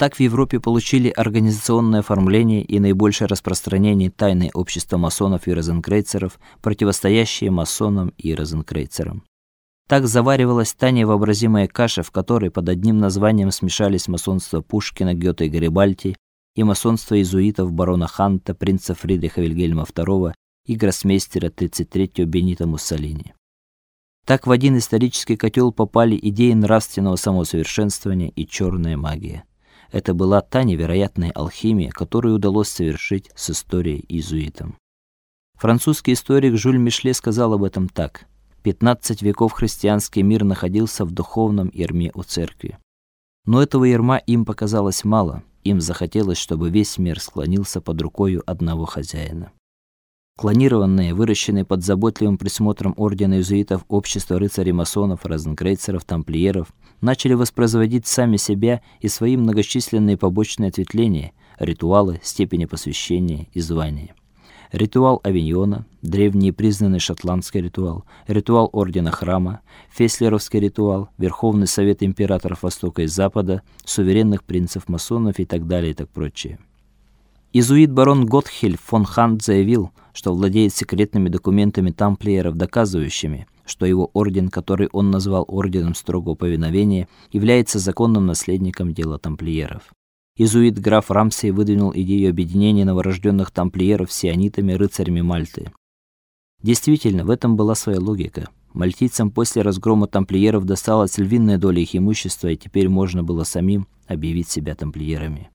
Так в Европе получили организационное оформление и наибольшее распространение тайные общества масонов и розенкрейцеров, противостоящие масонам и розенкрейцерам. Так заваривалась та невообразимая каша, в которой под одним названием смешались масонство Пушкина, Гёте и Гарибальди и масонство иезуитов барона Ханта, принца Фридриха Вильгельма II и гроссмейстера 33-го Бенита Муссолини. Так в один исторический котел попали идеи нравственного самосовершенствования и черная магия. Это была та невероятная алхимия, которую удалось совершить с историей иезуитам. Французский историк Жюль Мишле сказал об этом так: 15 веков христианский мир находился в духовном ярме у церкви. Но этого ярма им показалось мало. Им захотелось, чтобы весь мир склонился под рукой одного хозяина. Клонированные, выращенные под заботливым присмотром ордена иезуитов общества рыцарей-масонов, розенкрейцеров, тамплиеров начали воспроизводить сами себя и свои многочисленные побочные ответвления, ритуалы, степени посвящения и звания. Ритуал Авиньона, древний признанный шотландский ритуал, ритуал ордена храма, феслеровский ритуал, Верховный совет императоров Востока и Запада, суверенных принцев-масонов и так далее и так прочее. Изуит барон Готхель фон Хант заявил, что владеет секретными документами тамплиеров, доказывающими, что его орден, который он назвал орденом строгого повиновения, является законным наследником дела тамплиеров. Изуит граф Рамсей выдвинул идею объединения новорожденных тамплиеров с сионитами, рыцарями Мальты. Действительно, в этом была своя логика. Мальтийцам после разгрома тамплиеров досталась львиная доля их имущества, и теперь можно было самим объявить себя тамплиерами.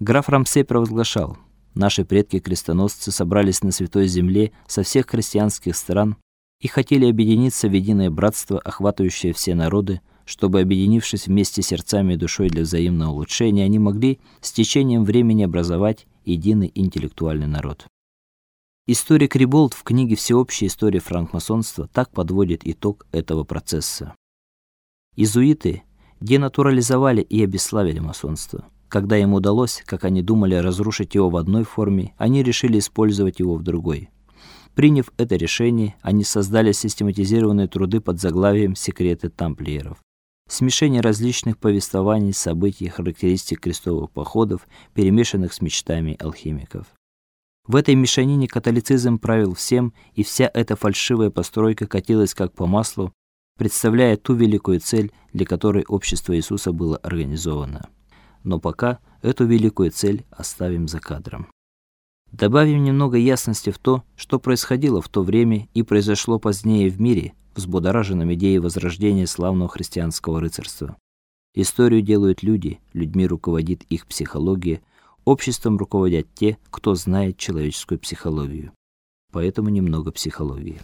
Граф Рамсей провозглашал: "Наши предки-крестоносцы собрались на святой земле со всех христианских стран и хотели объединиться в единое братство, охватывающее все народы, чтобы объединившись вместе сердцами и душой для взаимного улучшения, они могли с течением времени образовать единый интеллектуальный народ". Историк Риболт в книге Всеобщая история франкмасонства так подводит итог этого процесса. Иезуиты денатурализовали и обесславили масонство. Когда им удалось, как они думали, разрушить его в одной форме, они решили использовать его в другой. Приняв это решение, они создали систематизированные труды под заглавием Секреты тамплиеров. Смешение различных повествований, событий, характеристик крестовых походов, перемешанных с мечтами алхимиков. В этой мешанине католицизм правил всем, и вся эта фальшивая постройка катилась как по маслу, представляя ту великую цель, для которой общество Иисуса было организовано но пока эту великую цель оставим за кадром. Добавим немного ясности в то, что происходило в то время и произошло позднее в мире, взбудораженном идеей возрождения славного христианского рыцарства. Историю делают люди, людьми руководит их психология, обществом руководят те, кто знает человеческую психологию. Поэтому немного психологии.